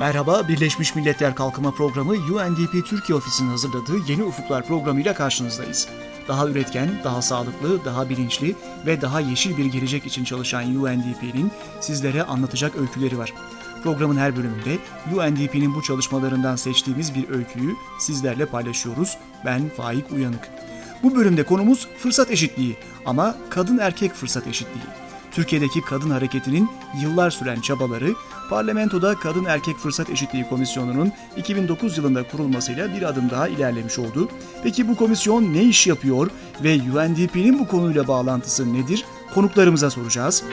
Merhaba, Birleşmiş Milletler Kalkınma Programı UNDP Türkiye Ofisi'nin hazırladığı Yeni Ufuklar programıyla karşınızdayız. Daha üretken, daha sağlıklı, daha bilinçli ve daha yeşil bir gelecek için çalışan UNDP'nin sizlere anlatacak öyküleri var. Programın her bölümünde UNDP'nin bu çalışmalarından seçtiğimiz bir öyküyü sizlerle paylaşıyoruz. Ben Faik Uyanık. Bu bölümde konumuz fırsat eşitliği ama kadın erkek fırsat eşitliği. Türkiye'deki kadın hareketinin yıllar süren çabaları, parlamentoda Kadın Erkek Fırsat Eşitliği Komisyonu'nun 2009 yılında kurulmasıyla bir adım daha ilerlemiş oldu. Peki bu komisyon ne iş yapıyor ve UNDP'nin bu konuyla bağlantısı nedir? Konuklarımıza soracağız.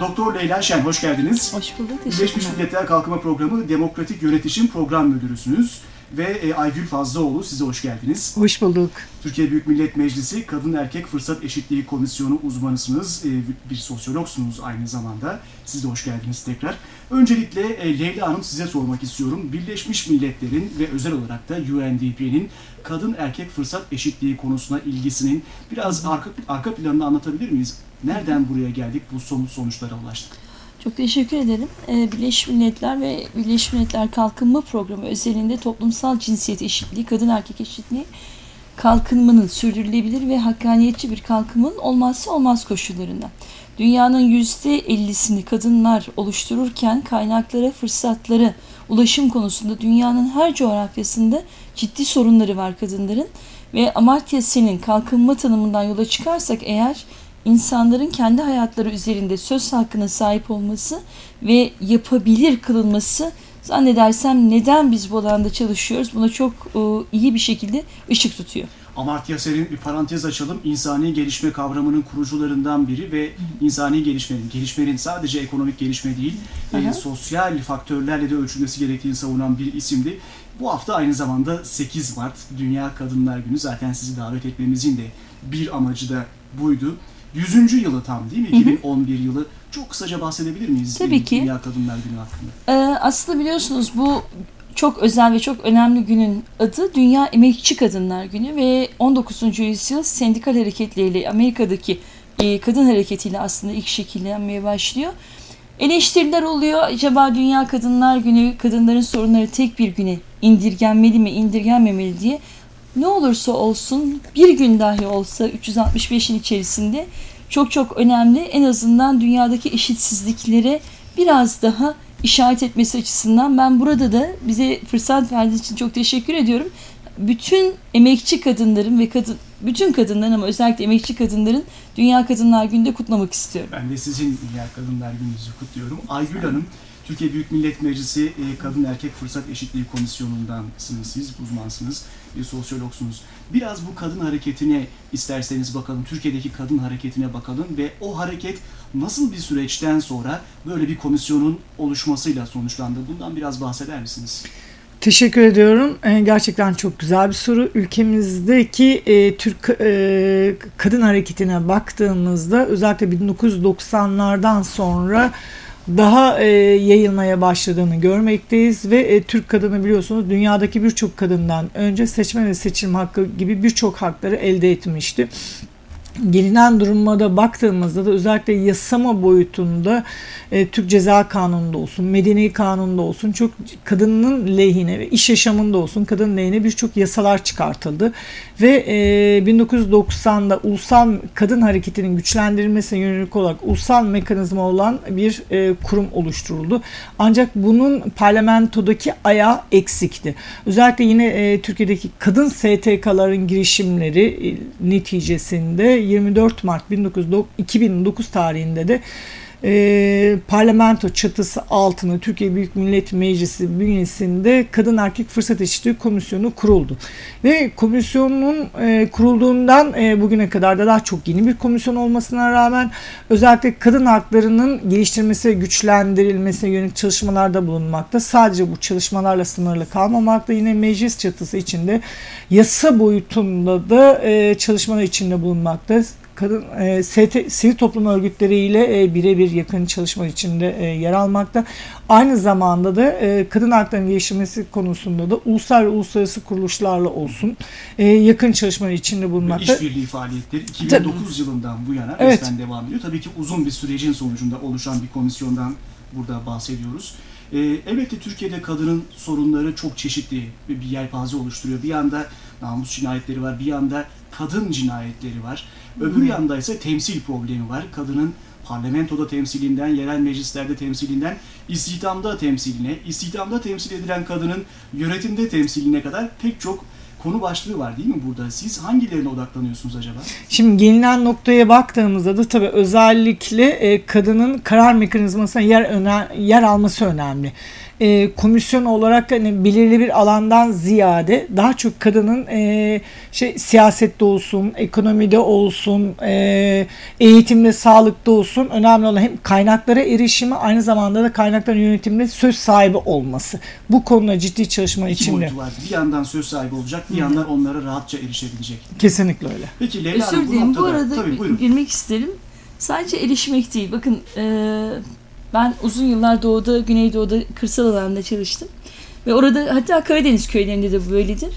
Doktor Leyla Şen, hoş geldiniz. Hoş bulduk, Birleşmiş teşekkürler. Milletler Kalkınma Programı Demokratik Yönetişim Program Müdürüsünüz ve e, Aygül Fazlaoğlu size hoş geldiniz. Hoş bulduk. Türkiye Büyük Millet Meclisi Kadın Erkek Fırsat Eşitliği Komisyonu uzmanısınız, e, bir sosyologsunuz aynı zamanda. Siz de hoş geldiniz tekrar. Öncelikle e, Leyla Hanım size sormak istiyorum. Birleşmiş Milletler'in ve özel olarak da UNDP'nin kadın erkek fırsat eşitliği konusuna ilgisinin biraz arka, arka planını anlatabilir miyiz? Nereden buraya geldik, bu somut sonuçlara ulaştık? Çok teşekkür ederim. Ee, Birleşmiş Milletler ve Birleşmiş Milletler Kalkınma Programı özelinde toplumsal cinsiyet eşitliği, kadın erkek eşitliği kalkınmanın sürdürülebilir ve hakkaniyetçi bir kalkınmanın olmazsa olmaz koşullarından. Dünyanın %50'sini kadınlar oluştururken kaynaklara, fırsatlara ulaşım konusunda dünyanın her coğrafyasında ciddi sorunları var kadınların. Ve Amartya Sen'in kalkınma tanımından yola çıkarsak eğer insanların kendi hayatları üzerinde söz hakkına sahip olması ve yapabilir kılınması zannedersem neden biz bu alanda çalışıyoruz buna çok e, iyi bir şekilde ışık tutuyor. Amartya Sen'in bir parantez açalım. İnsani gelişme kavramının kurucularından biri ve insani gelişmenin, gelişmenin sadece ekonomik gelişme değil, e, sosyal faktörlerle de ölçülmesi gerektiğini savunan bir isimdi. Bu hafta aynı zamanda 8 Mart Dünya Kadınlar Günü. Zaten sizi davet etmemizin de bir amacı da buydu. 100. yılı tam değil mi? Hı hı. 2011 yılı. Çok kısaca bahsedebilir miyiz? Tabii ki. Dünya Kadınlar Günü hakkında. Ee, aslında biliyorsunuz bu çok özel ve çok önemli günün adı Dünya Emekçi Kadınlar Günü ve 19. yüzyıl sendikal hareketleriyle Amerika'daki e, kadın hareketiyle aslında ilk şekillenmeye başlıyor. Eleştiriler oluyor. Acaba Dünya Kadınlar Günü kadınların sorunları tek bir güne indirgenmeli mi, indirgenmemeli diye. Ne olursa olsun bir gün dahi olsa 365'in içerisinde çok çok önemli. En azından dünyadaki eşitsizliklere biraz daha işaret etmesi açısından ben burada da bize fırsat verdiğiniz için çok teşekkür ediyorum. Bütün emekçi kadınların ve kadın bütün kadınların ama özellikle emekçi kadınların Dünya Kadınlar Günü'nde kutlamak istiyorum. Ben de sizin Dünya Kadınlar Günü'nüzü kutluyorum. Aygül Hanım, Türkiye Büyük Millet Meclisi e, Kadın Erkek Fırsat Eşitliği Komisyonu'ndansınız siz, uzmansınız, bir sosyologsunuz. Biraz bu kadın hareketine isterseniz bakalım, Türkiye'deki kadın hareketine bakalım ve o hareket nasıl bir süreçten sonra böyle bir komisyonun oluşmasıyla sonuçlandı? Bundan biraz bahseder misiniz? Teşekkür ediyorum. Ee, gerçekten çok güzel bir soru. Ülkemizdeki e, Türk e, kadın hareketine baktığımızda özellikle 1990'lardan sonra daha e, yayılmaya başladığını görmekteyiz ve e, Türk kadını biliyorsunuz dünyadaki birçok kadından önce seçme ve seçilme hakkı gibi birçok hakları elde etmişti gelinen durumda baktığımızda da özellikle yasama boyutunda e, Türk Ceza Kanunu'nda olsun, Medeni Kanunu'nda olsun çok kadının lehine ve iş yaşamında olsun kadın lehine birçok yasalar çıkartıldı. Ve e, 1990'da ulusal kadın hareketinin güçlendirilmesine yönelik olarak ulusal mekanizma olan bir e, kurum oluşturuldu. Ancak bunun parlamentodaki ayağı eksikti. Özellikle yine e, Türkiye'deki kadın STK'ların girişimleri e, neticesinde 24 Mart 1909 2009 tarihinde de e, parlamento çatısı altında Türkiye Büyük Millet Meclisi bünyesinde Kadın Erkek Fırsat Eşitliği Komisyonu kuruldu. Ve komisyonun e, kurulduğundan e, bugüne kadar da daha çok yeni bir komisyon olmasına rağmen özellikle kadın haklarının geliştirilmesi ve güçlendirilmesine yönelik çalışmalarda bulunmakta. Sadece bu çalışmalarla sınırlı kalmamakta yine meclis çatısı içinde yasa boyutunda da e, çalışmalar içinde bulunmakta kadın e, ST, sivil toplum örgütleriyle e, birebir yakın çalışma içinde e, yer almakta. Aynı zamanda da e, kadın haklarının geliştirilmesi konusunda da ulusal ve uluslararası kuruluşlarla olsun e, yakın çalışma içinde Ve bulunmakta. işbirliği faaliyetleri 2009 yılından bu yana Evet. resmen devam ediyor. Tabii ki uzun bir sürecin sonucunda oluşan bir komisyondan burada bahsediyoruz. Ee, elbette Türkiye'de kadının sorunları çok çeşitli bir yelpaze oluşturuyor. Bir yanda namus cinayetleri var, bir yanda kadın cinayetleri var. Öbür yanda ise temsil problemi var. Kadının parlamentoda temsilinden, yerel meclislerde temsilinden, istihdamda temsiline, istihdamda temsil edilen kadının yönetimde temsiline kadar pek çok konu başlığı var değil mi burada? Siz hangilerine odaklanıyorsunuz acaba? Şimdi gelinen noktaya baktığımızda da tabii özellikle e, kadının karar mekanizmasına yer öne, yer alması önemli. E, komisyon olarak hani belirli bir alandan ziyade daha çok kadının e, şey siyasette olsun, ekonomide olsun, e, eğitimde, sağlıkta olsun önemli olan hem kaynaklara erişimi aynı zamanda da kaynakların yönetiminde söz sahibi olması. Bu konuda ciddi çalışma İki içinde. boyutu var. Bir yandan söz sahibi olacak, bir yandan onlara rahatça erişebilecek. Kesinlikle öyle. Peki Leyla Hanım bu dilerim. Bu noktada... arada Tabii buyurun. girmek isterim. Sadece erişmek değil. Bakın e, ben uzun yıllar doğuda, güneydoğuda kırsal alanda çalıştım. Ve orada hatta Karadeniz köylerinde de bu böyledir.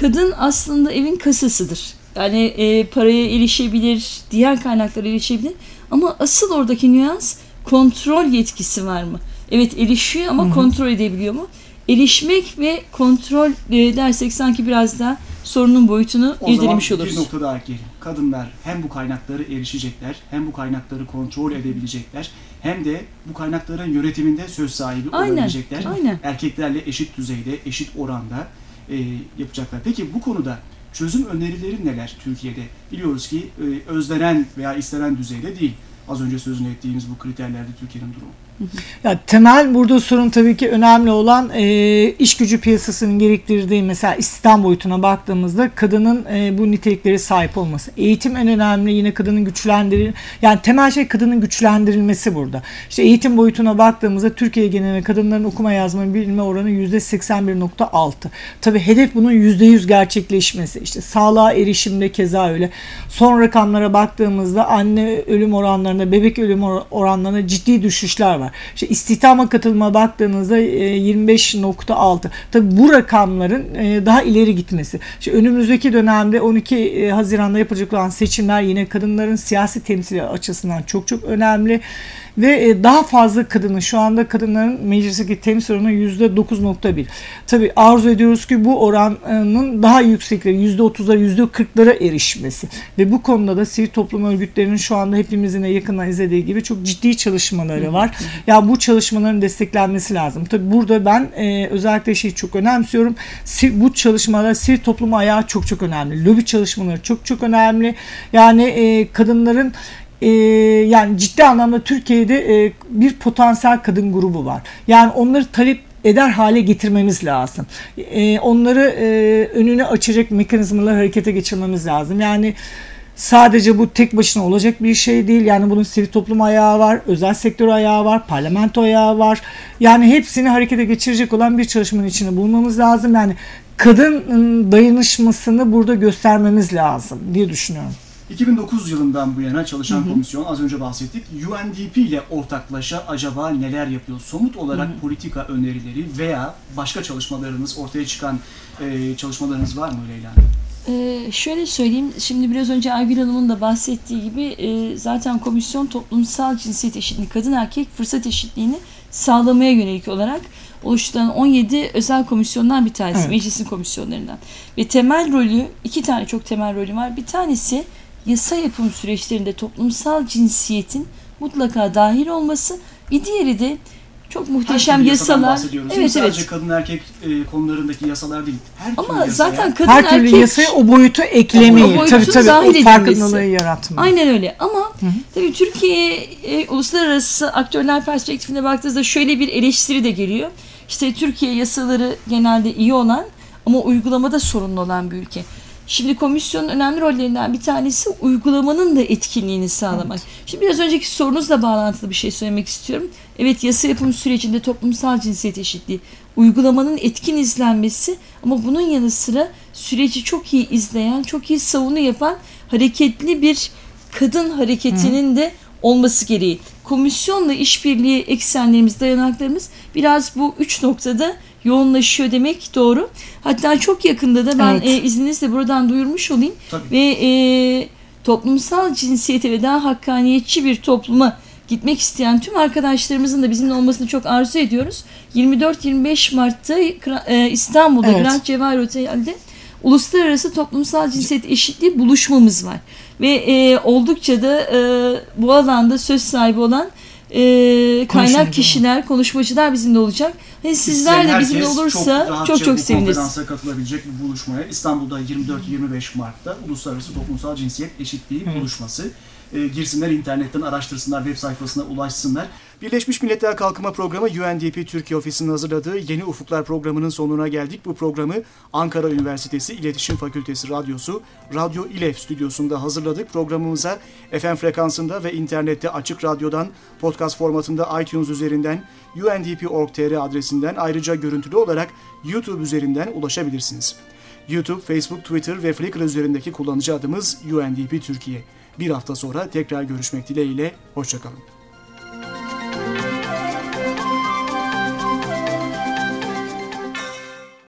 Kadın aslında evin kasasıdır. Yani e, paraya erişebilir, diğer kaynaklara erişebilir. Ama asıl oradaki nüans kontrol yetkisi var mı? Evet erişiyor ama kontrol edebiliyor mu? Erişmek ve kontrol e, dersek sanki biraz daha sorunun boyutunu O zaman irdelemiş bir oluruz. nokta daha ekleyelim. Kadınlar hem bu kaynakları erişecekler, hem bu kaynakları kontrol edebilecekler, hem de bu kaynakların yönetiminde söz sahibi Aynen, olabilecekler. aynen. Erkeklerle eşit düzeyde, eşit oranda e, yapacaklar. Peki bu konuda çözüm önerileri neler Türkiye'de? Biliyoruz ki e, özlenen veya istenen düzeyde değil. Az önce sözünü ettiğimiz bu kriterlerde Türkiye'nin durumu. Ya temel burada sorun tabii ki önemli olan e, iş gücü piyasasının gerektirdiği mesela istihdam boyutuna baktığımızda kadının e, bu niteliklere sahip olması. Eğitim en önemli yine kadının güçlendiril yani temel şey kadının güçlendirilmesi burada. İşte eğitim boyutuna baktığımızda Türkiye genelinde kadınların okuma yazma bilme oranı %81.6. Tabii hedef bunun %100 gerçekleşmesi. İşte sağlığa erişimde keza öyle. Son rakamlara baktığımızda anne ölüm oranlarında, bebek ölüm or- oranlarında ciddi düşüşler var. İşte istihdama katılma baktığınızda e, 25.6. Tabii bu rakamların e, daha ileri gitmesi. İşte önümüzdeki dönemde 12 e, Haziran'da yapılacak olan seçimler yine kadınların siyasi temsili açısından çok çok önemli ve e, daha fazla kadının şu anda kadınların meclisteki temsil oranı %9.1. Tabii arzu ediyoruz ki bu oranın daha yüksekleri %30'lara %40'lara erişmesi ve bu konuda da sivil toplum örgütlerinin şu anda hepimizin de yakından izlediği gibi çok ciddi çalışmaları var. Ya bu çalışmaların desteklenmesi lazım. Tabii burada ben e, özellikle şeyi çok önemsiyorum. Si- Bu çalışmalar sivil toplum ayağı çok çok önemli. Lobi çalışmaları çok çok önemli. Yani e, kadınların e, yani ciddi anlamda Türkiye'de e, bir potansiyel kadın grubu var. Yani onları talep eder hale getirmemiz lazım. E, onları e, önünü açacak mekanizmalar harekete geçirmemiz lazım. Yani sadece bu tek başına olacak bir şey değil. Yani bunun sivil toplum ayağı var, özel sektör ayağı var, parlamento ayağı var. Yani hepsini harekete geçirecek olan bir çalışmanın içinde bulunmamız lazım. Yani kadın ım, dayanışmasını burada göstermemiz lazım diye düşünüyorum. 2009 yılından bu yana çalışan komisyon az önce bahsettik. UNDP ile ortaklaşa acaba neler yapıyor? Somut olarak politika önerileri veya başka çalışmalarınız, ortaya çıkan e, çalışmalarınız var mı Leyla Hanım? Ee, şöyle söyleyeyim, şimdi biraz önce Aygül Hanım'ın da bahsettiği gibi e, zaten komisyon toplumsal cinsiyet eşitliği, kadın erkek fırsat eşitliğini sağlamaya yönelik olarak oluşturulan 17 özel komisyondan bir tanesi, Evet. meclisin komisyonlarından. Ve temel rolü, iki tane çok temel rolü var. Bir tanesi yasa yapım süreçlerinde toplumsal cinsiyetin mutlaka dahil olması, bir diğeri de çok muhteşem türlü yasalar. Evet Sadece evet. kadın erkek e, konularındaki yasalar değil. Her türlü Ama yasaya- zaten kadın Her türlü erkek yasaya o boyutu eklemeyi, O boyutun tabii tabii o farkındalığı yaratma. Aynen öyle ama tabii Türkiye e, uluslararası aktörler perspektifine baktığınızda şöyle bir eleştiri de geliyor. İşte Türkiye yasaları genelde iyi olan ama uygulamada sorunlu olan bir ülke. Şimdi komisyonun önemli rollerinden bir tanesi uygulamanın da etkinliğini sağlamak. Şimdi biraz önceki sorunuzla bağlantılı bir şey söylemek istiyorum. Evet yasa yapım sürecinde toplumsal cinsiyet eşitliği, uygulamanın etkin izlenmesi ama bunun yanı sıra süreci çok iyi izleyen, çok iyi savunu yapan hareketli bir kadın hareketinin de olması gereği. Komisyonla işbirliği eksenlerimiz, dayanaklarımız biraz bu üç noktada yoğunlaşıyor demek doğru. Hatta çok yakında da ben Evet. e, izninizle buradan duyurmuş olayım Tabii. ve e, toplumsal cinsiyete ve daha hakkaniyetçi bir topluma gitmek isteyen tüm arkadaşlarımızın da bizimle olmasını çok arzu ediyoruz. 24-25 Mart'ta e, İstanbul'da Evet. Grand Cevahir Otel'de Uluslararası Toplumsal Cinsiyet Eşitliği buluşmamız var. Ve e, oldukça da e, bu alanda söz sahibi olan e, kaynak kişiler, konuşmacılar bizimle olacak. Hani sizler de bizimle olursa çok çok bu seviniriz. konferansa katılabilecek bir buluşmaya İstanbul'da 24-25 Mart'ta Uluslararası Toplumsal Cinsiyet Eşitliği buluşması. E, girsinler internetten araştırsınlar, web sayfasına ulaşsınlar. Birleşmiş Milletler Kalkınma Programı UNDP Türkiye Ofisi'nin hazırladığı Yeni Ufuklar programının sonuna geldik. Bu programı Ankara Üniversitesi İletişim Fakültesi Radyosu Radyo İLEF stüdyosunda hazırladık. Programımıza FM frekansında ve internette açık radyodan podcast formatında iTunes üzerinden undp.org.tr adresinden ayrıca görüntülü olarak YouTube üzerinden ulaşabilirsiniz. YouTube, Facebook, Twitter ve Flickr üzerindeki kullanıcı adımız UNDP Türkiye. Bir hafta sonra tekrar görüşmek dileğiyle, hoşçakalın.